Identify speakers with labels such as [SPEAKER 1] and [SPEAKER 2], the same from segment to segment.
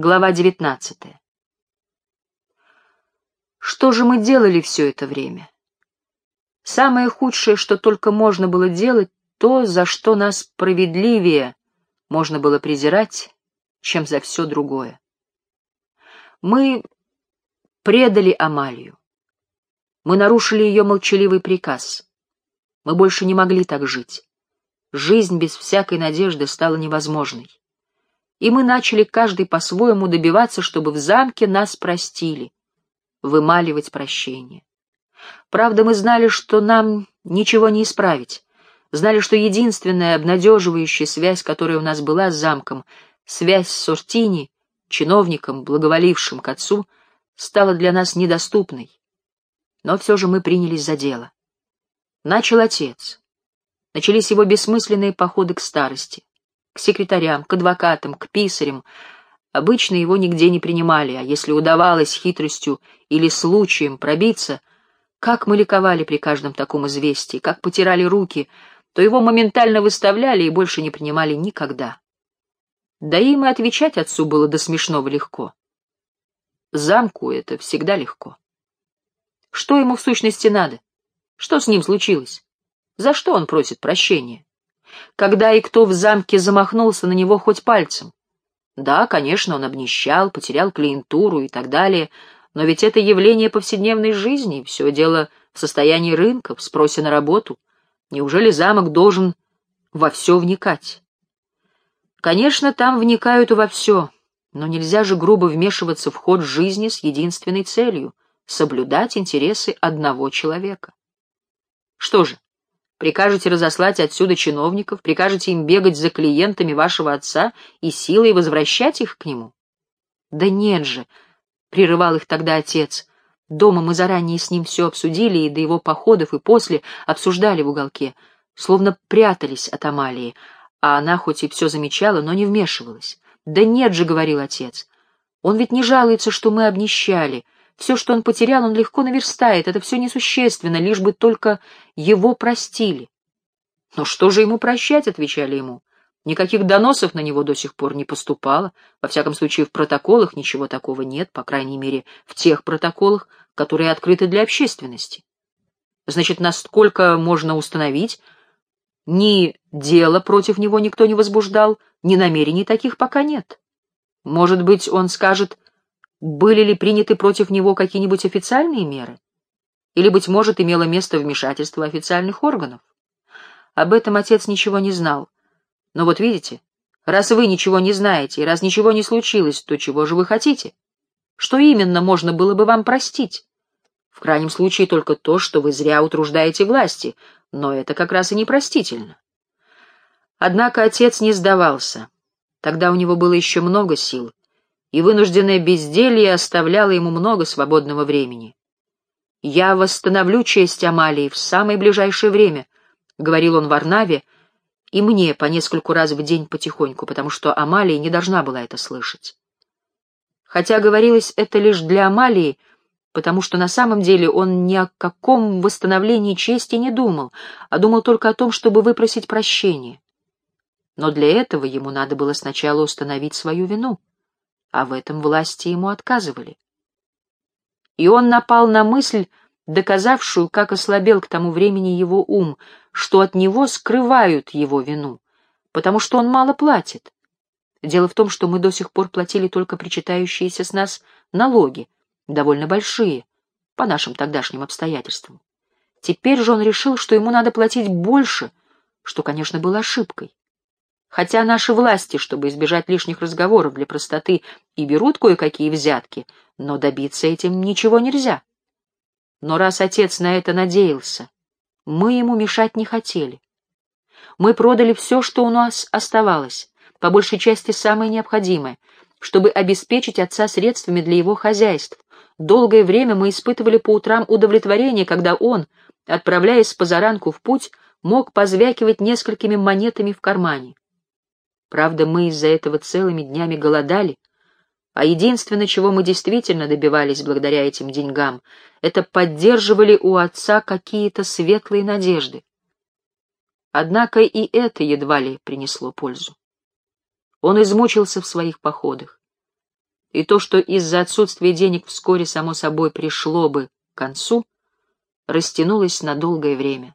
[SPEAKER 1] Глава девятнадцатая. Что же мы делали все это время? Самое худшее, что только можно было делать, то, за что нас справедливее можно было презирать, чем за все другое. Мы предали Амалию. Мы нарушили ее молчаливый приказ. Мы больше не могли так жить. Жизнь без всякой надежды стала невозможной и мы начали каждый по-своему добиваться, чтобы в замке нас простили, вымаливать прощение. Правда, мы знали, что нам ничего не исправить, знали, что единственная обнадеживающая связь, которая у нас была с замком, связь с Сортини, чиновником, благоволившим к отцу, стала для нас недоступной. Но все же мы принялись за дело. Начал отец. Начались его бессмысленные походы к старости к секретарям, к адвокатам, к писарям. Обычно его нигде не принимали, а если удавалось хитростью или случаем пробиться, как мы ликовали при каждом таком известии, как потирали руки, то его моментально выставляли и больше не принимали никогда. Да им и отвечать отцу было до смешного легко. Замку это всегда легко. Что ему в сущности надо? Что с ним случилось? За что он просит прощения? Когда и кто в замке замахнулся на него хоть пальцем. Да, конечно, он обнищал, потерял клиентуру и так далее, но ведь это явление повседневной жизни, все дело в состоянии рынка, в спросе на работу. Неужели замок должен во все вникать? Конечно, там вникают во все, но нельзя же грубо вмешиваться в ход жизни с единственной целью — соблюдать интересы одного человека. Что же, Прикажете разослать отсюда чиновников, прикажете им бегать за клиентами вашего отца и силой возвращать их к нему? Да нет же, — прерывал их тогда отец. Дома мы заранее с ним все обсудили, и до его походов и после обсуждали в уголке, словно прятались от Амалии, а она хоть и все замечала, но не вмешивалась. «Да нет же», — говорил отец, — «он ведь не жалуется, что мы обнищали, все, что он потерял, он легко наверстает, это все несущественно, лишь бы только его простили. «Но что же ему прощать?» — отвечали ему. Никаких доносов на него до сих пор не поступало, во всяком случае в протоколах ничего такого нет, по крайней мере в тех протоколах, которые открыты для общественности. Значит, насколько можно установить, ни дела против него никто не возбуждал, ни намерений таких пока нет. Может быть, он скажет, были ли приняты против него какие-нибудь официальные меры? Или, быть может, имело место вмешательство официальных органов? Об этом отец ничего не знал. Но вот видите, раз вы ничего не знаете, и раз ничего не случилось, то чего же вы хотите? Что именно можно было бы вам простить? В крайнем случае только то, что вы зря утруждаете власти, но это как раз и непростительно. Однако отец не сдавался. Тогда у него было еще много сил, и вынужденное безделье оставляло ему много свободного времени. «Я восстановлю честь Амалии в самое ближайшее время», — говорил он Варнаве, и мне по нескольку раз в день потихоньку, потому что Амалия не должна была это слышать. Хотя говорилось это лишь для Амалии, потому что на самом деле он ни о каком восстановлении чести не думал, а думал только о том, чтобы выпросить прощение. Но для этого ему надо было сначала установить свою вину а в этом власти ему отказывали. И он напал на мысль, доказавшую, как ослабел к тому времени его ум, что от него скрывают его вину, потому что он мало платит. Дело в том, что мы до сих пор платили только причитающиеся с нас налоги, довольно большие, по нашим тогдашним обстоятельствам. Теперь же он решил, что ему надо платить больше, что, конечно, было ошибкой. Хотя наши власти, чтобы избежать лишних разговоров для простоты, и берут кое-какие взятки, но добиться этим ничего нельзя. Но раз отец на это надеялся, мы ему мешать не хотели. Мы продали все, что у нас оставалось, по большей части самое необходимое, чтобы обеспечить отца средствами для его хозяйств. Долгое время мы испытывали по утрам удовлетворение, когда он, отправляясь позаранку в путь, мог позвякивать несколькими монетами в кармане. Правда, мы из-за этого целыми днями голодали, а единственное, чего мы действительно добивались благодаря этим деньгам, это поддерживали у отца какие-то светлые надежды. Однако и это едва ли принесло пользу. Он измучился в своих походах. и то, что из-за отсутствия денег вскоре само собой пришло бы к концу, растянулось на долгое время.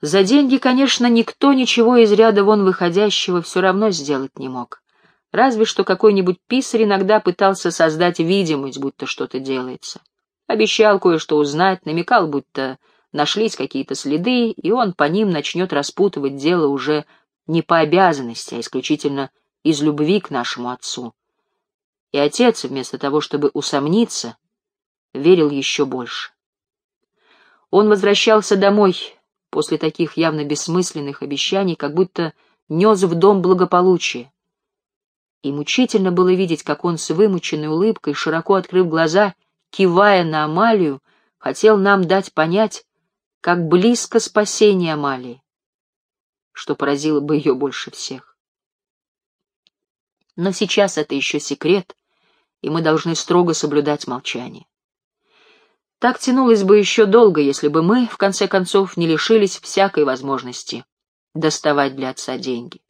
[SPEAKER 1] За деньги, конечно, никто ничего из ряда вон выходящего все равно сделать не мог. Разве что какой-нибудь писарь иногда пытался создать видимость, будто что-то делается. Обещал кое-что узнать, намекал, будто нашлись какие-то следы, и он по ним начнет распутывать дело уже не по обязанности, а исключительно из любви к нашему отцу. И отец, вместо того, чтобы усомниться, верил еще больше. Он возвращался домой после таких явно бессмысленных обещаний, как будто нес в дом благополучие. И мучительно было видеть, как он с вымученной улыбкой, широко открыв глаза, кивая на Амалию, хотел нам дать понять, как близко спасение Амалии, что поразило бы ее больше всех. Но сейчас это еще секрет, и мы должны строго соблюдать молчание. Так тянулось бы еще долго, если бы мы, в конце концов, не лишились всякой возможности доставать для отца деньги.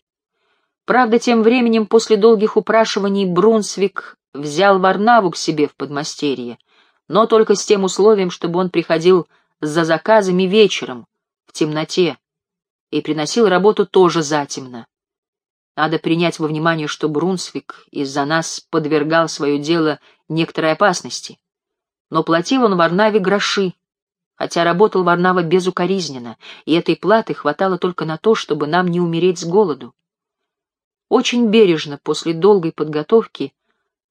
[SPEAKER 1] Правда, тем временем, после долгих упрашиваний, Брунсвик взял Варнаву к себе в подмастерье, но только с тем условием, чтобы он приходил за заказами вечером, в темноте, и приносил работу тоже затемно. Надо принять во внимание, что Брунсвик из-за нас подвергал свое дело некоторой опасности но платил он Варнаве гроши, хотя работал Варнава безукоризненно, и этой платы хватало только на то, чтобы нам не умереть с голоду. Очень бережно, после долгой подготовки,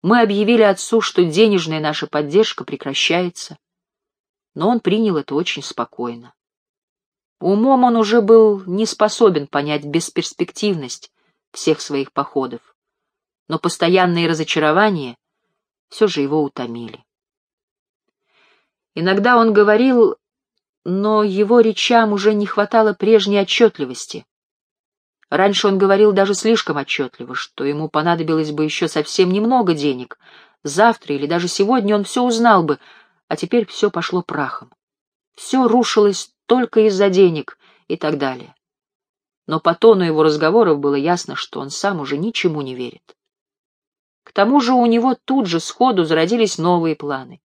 [SPEAKER 1] мы объявили отцу, что денежная наша поддержка прекращается, но он принял это очень спокойно. Умом он уже был не способен понять бесперспективность всех своих походов, но постоянные разочарования все же его утомили. Иногда он говорил, но его речам уже не хватало прежней отчетливости. Раньше он говорил даже слишком отчетливо, что ему понадобилось бы еще совсем немного денег. Завтра или даже сегодня он все узнал бы, а теперь все пошло прахом. Все рушилось только из-за денег и так далее. Но по тону его разговоров было ясно, что он сам уже ничему не верит. К тому же у него тут же сходу зародились новые планы.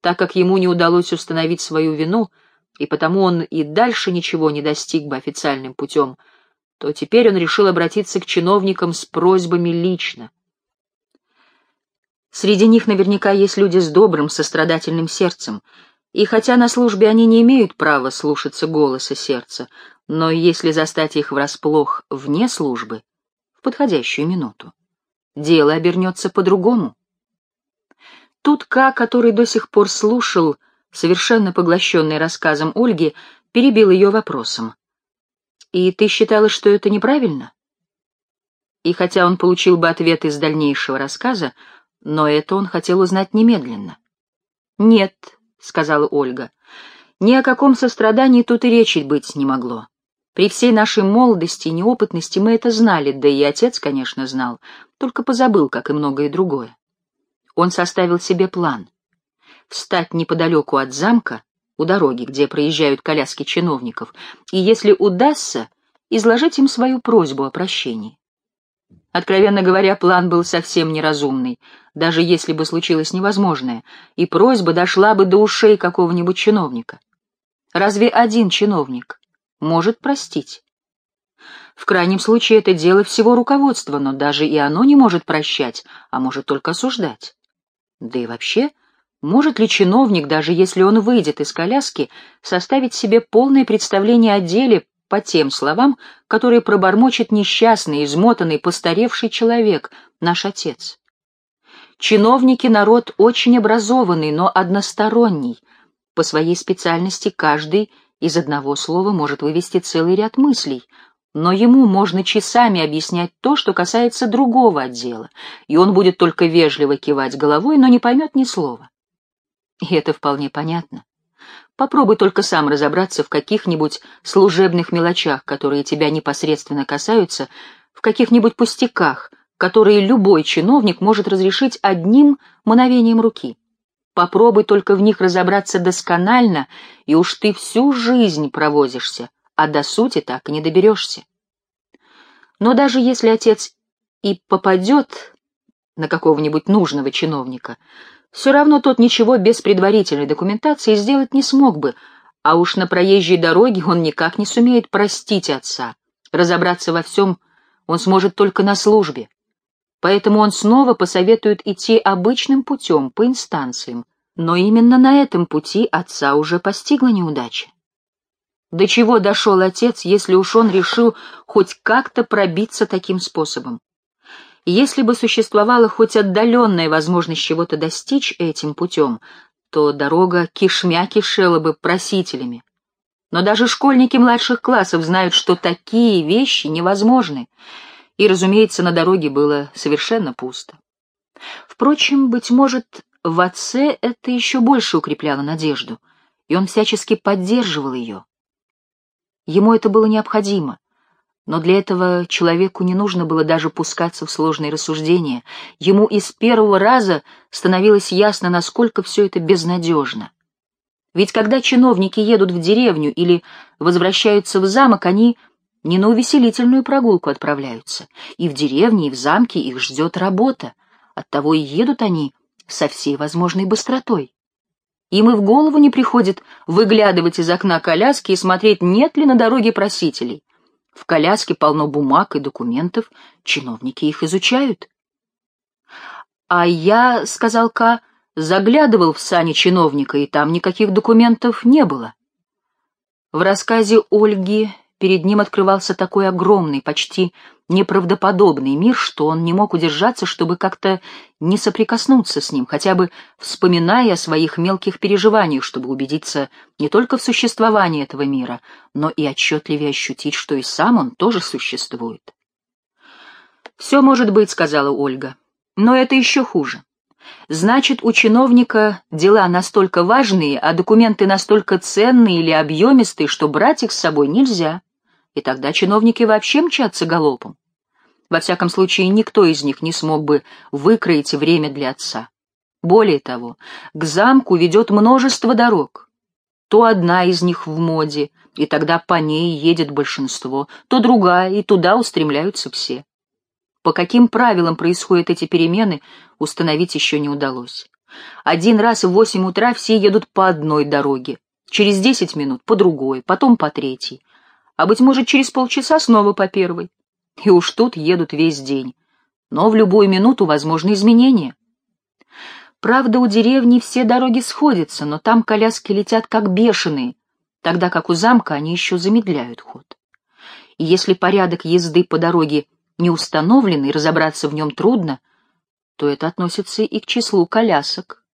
[SPEAKER 1] Так как ему не удалось установить свою вину, и потому он и дальше ничего не достиг бы официальным путем, то теперь он решил обратиться к чиновникам с просьбами лично. Среди них наверняка есть люди с добрым, сострадательным сердцем, и хотя на службе они не имеют права слушаться голоса сердца, но если застать их врасплох вне службы, в подходящую минуту, дело обернется по-другому. Тут Ка, который до сих пор слушал, совершенно поглощенный рассказом Ольги, перебил ее вопросом. «И ты считала, что это неправильно?» И хотя он получил бы ответ из дальнейшего рассказа, но это он хотел узнать немедленно. «Нет», — сказала Ольга, — «ни о каком сострадании тут и речи быть не могло. При всей нашей молодости и неопытности мы это знали, да и отец, конечно, знал, только позабыл, как и многое другое он составил себе план — встать неподалеку от замка, у дороги, где проезжают коляски чиновников, и, если удастся, изложить им свою просьбу о прощении. Откровенно говоря, план был совсем неразумный, даже если бы случилось невозможное, и просьба дошла бы до ушей какого-нибудь чиновника. Разве один чиновник может простить? В крайнем случае это дело всего руководства, но даже и оно не может прощать, а может только осуждать. Да и вообще, может ли чиновник, даже если он выйдет из коляски, составить себе полное представление о деле по тем словам, которые пробормочет несчастный, измотанный, постаревший человек, наш отец? Чиновники — народ очень образованный, но односторонний. По своей специальности каждый из одного слова может вывести целый ряд мыслей — но ему можно часами объяснять то, что касается другого отдела, и он будет только вежливо кивать головой, но не поймет ни слова. И это вполне понятно. Попробуй только сам разобраться в каких-нибудь служебных мелочах, которые тебя непосредственно касаются, в каких-нибудь пустяках, которые любой чиновник может разрешить одним мановением руки. Попробуй только в них разобраться досконально, и уж ты всю жизнь провозишься, а до сути так и не доберешься. Но даже если отец и попадет на какого-нибудь нужного чиновника, все равно тот ничего без предварительной документации сделать не смог бы, а уж на проезжей дороге он никак не сумеет простить отца. Разобраться во всем он сможет только на службе. Поэтому он снова посоветует идти обычным путем, по инстанциям. Но именно на этом пути отца уже постигла неудача. До чего дошел отец, если уж он решил хоть как-то пробиться таким способом? Если бы существовала хоть отдаленная возможность чего-то достичь этим путем, то дорога кишмя кишела бы просителями. Но даже школьники младших классов знают, что такие вещи невозможны, и, разумеется, на дороге было совершенно пусто. Впрочем, быть может, в отце это еще больше укрепляло надежду, и он всячески поддерживал ее. Ему это было необходимо, но для этого человеку не нужно было даже пускаться в сложные рассуждения. Ему из первого раза становилось ясно, насколько все это безнадежно. Ведь когда чиновники едут в деревню или возвращаются в замок, они не на увеселительную прогулку отправляются. И в деревне, и в замке их ждет работа. Оттого и едут они со всей возможной быстротой. Им и в голову не приходит выглядывать из окна коляски и смотреть, нет ли на дороге просителей. В коляске полно бумаг и документов, чиновники их изучают. «А я, — сказал Ка, — заглядывал в сани чиновника, и там никаких документов не было». В рассказе Ольги перед ним открывался такой огромный, почти неправдоподобный мир, что он не мог удержаться, чтобы как-то не соприкоснуться с ним, хотя бы вспоминая о своих мелких переживаниях, чтобы убедиться не только в существовании этого мира, но и отчетливее ощутить, что и сам он тоже существует. «Все может быть», — сказала Ольга, — «но это еще хуже. Значит, у чиновника дела настолько важные, а документы настолько ценные или объемистые, что брать их с собой нельзя» и тогда чиновники вообще мчатся галопом. Во всяком случае, никто из них не смог бы выкроить время для отца. Более того, к замку ведет множество дорог. То одна из них в моде, и тогда по ней едет большинство, то другая, и туда устремляются все. По каким правилам происходят эти перемены, установить еще не удалось. Один раз в восемь утра все едут по одной дороге, через десять минут по другой, потом по третьей, а, быть может, через полчаса снова по первой. И уж тут едут весь день. Но в любую минуту возможны изменения. Правда, у деревни все дороги сходятся, но там коляски летят как бешеные, тогда как у замка они еще замедляют ход. И если порядок езды по дороге не установлен и разобраться в нем трудно, то это относится и к числу колясок.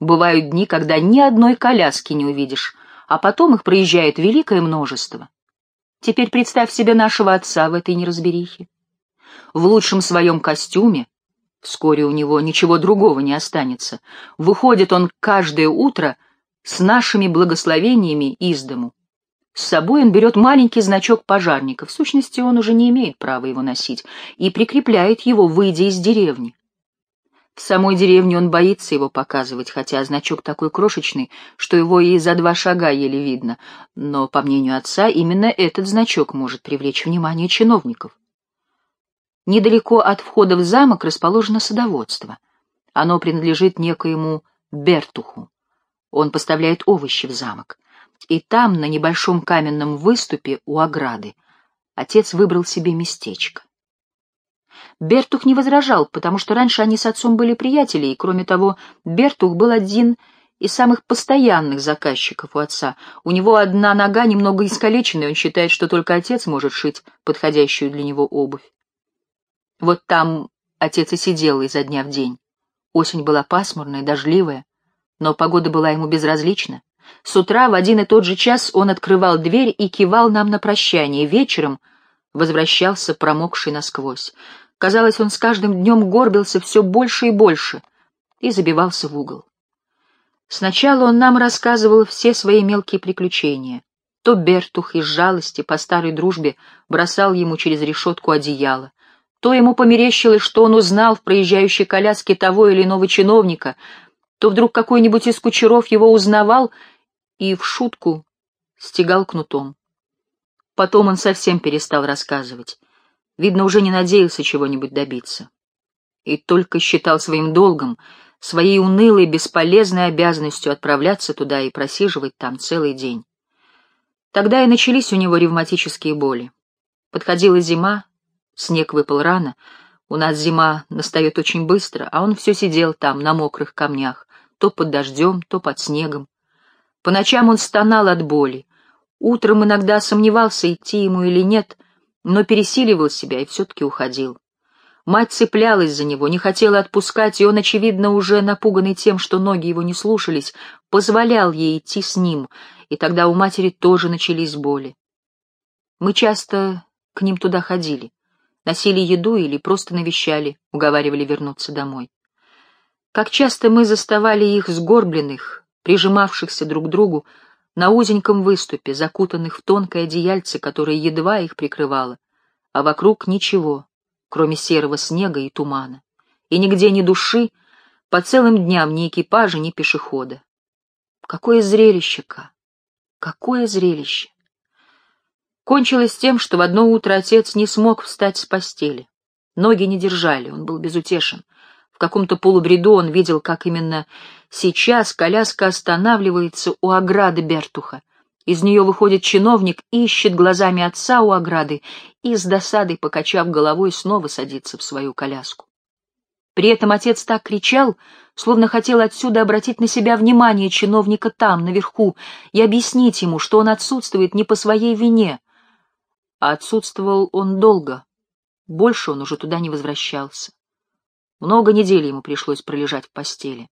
[SPEAKER 1] Бывают дни, когда ни одной коляски не увидишь, а потом их проезжает великое множество. Теперь представь себе нашего отца в этой неразберихе. В лучшем своем костюме, вскоре у него ничего другого не останется, выходит он каждое утро с нашими благословениями из дому. С собой он берет маленький значок пожарника, в сущности он уже не имеет права его носить, и прикрепляет его, выйдя из деревни. В самой деревне он боится его показывать, хотя значок такой крошечный, что его и за два шага еле видно. Но, по мнению отца, именно этот значок может привлечь внимание чиновников. Недалеко от входа в замок расположено садоводство. Оно принадлежит некоему Бертуху. Он поставляет овощи в замок. И там, на небольшом каменном выступе у ограды, отец выбрал себе местечко. Бертух не возражал, потому что раньше они с отцом были приятели, и, кроме того, Бертух был один из самых постоянных заказчиков у отца. У него одна нога немного искалечена, и он считает, что только отец может шить подходящую для него обувь. Вот там отец и сидел изо дня в день. Осень была пасмурная, дождливая, но погода была ему безразлична. С утра в один и тот же час он открывал дверь и кивал нам на прощание. Вечером возвращался промокший насквозь. Казалось, он с каждым днем горбился все больше и больше и забивался в угол. Сначала он нам рассказывал все свои мелкие приключения. То Бертух из жалости по старой дружбе бросал ему через решетку одеяло, то ему померещилось, что он узнал в проезжающей коляске того или иного чиновника, то вдруг какой-нибудь из кучеров его узнавал и в шутку стегал кнутом. Потом он совсем перестал рассказывать. Видно, уже не надеялся чего-нибудь добиться. и только считал своим долгом, своей унылой, бесполезной обязанностью отправляться туда и просиживать там целый день. Тогда и начались у него ревматические боли. Подходила зима, снег выпал рано, у нас зима настает очень быстро, а он все сидел там, на мокрых камнях, то под дождем, то под снегом. По ночам он стонал от боли. Утром иногда сомневался, идти ему или нет, но пересиливал себя и все-таки уходил. Мать цеплялась за него, не хотела отпускать, и он, очевидно, уже напуганный тем, что ноги его не слушались, позволял ей идти с ним, и тогда у матери тоже начались боли. Мы часто к ним туда ходили. Носили еду или просто навещали, уговаривали вернуться домой. Как часто мы заставали их сгорбленных, прижимавшихся друг к другу, на узеньком выступе, закутанных в тонкое одеяльце, которое едва их прикрывало, а вокруг ничего, кроме серого снега и тумана, и нигде ни души, по целым дням ни экипажа, ни пешехода. Какое зрелище-ка! Какое зрелище! Кончилось тем, что в одно утро отец не смог встать с постели. Ноги не держали, он был безутешен. В каком-то полубреду он видел, как именно сейчас коляска останавливается у ограды Бертуха. Из нее выходит чиновник, ищет глазами отца у ограды и, с досадой покачав головой, снова садится в свою коляску. При этом отец так кричал, словно хотел отсюда обратить на себя внимание чиновника там, наверху, и объяснить ему, что он отсутствует не по своей вине, а отсутствовал он долго. Больше он уже туда не возвращался. Много недель ему пришлось пролежать в постели.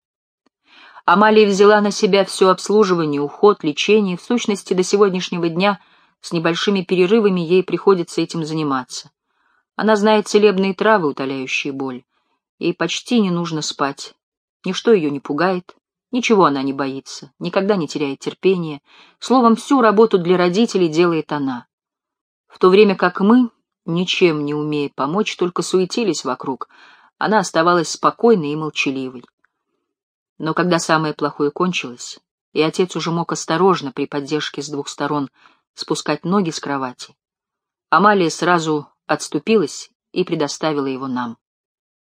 [SPEAKER 1] Амалия взяла на себя все обслуживание, уход, лечение. В сущности, до сегодняшнего дня с небольшими перерывами ей приходится этим заниматься. Она знает целебные травы, утоляющие боль. Ей почти не нужно спать. Ничто ее не пугает, ничего она не боится, никогда не теряет терпения. Словом, всю работу для родителей делает она в то время как мы, ничем не умея помочь, только суетились вокруг, она оставалась спокойной и молчаливой. Но когда самое плохое кончилось, и отец уже мог осторожно при поддержке с двух сторон спускать ноги с кровати, Амалия сразу отступилась и предоставила его нам.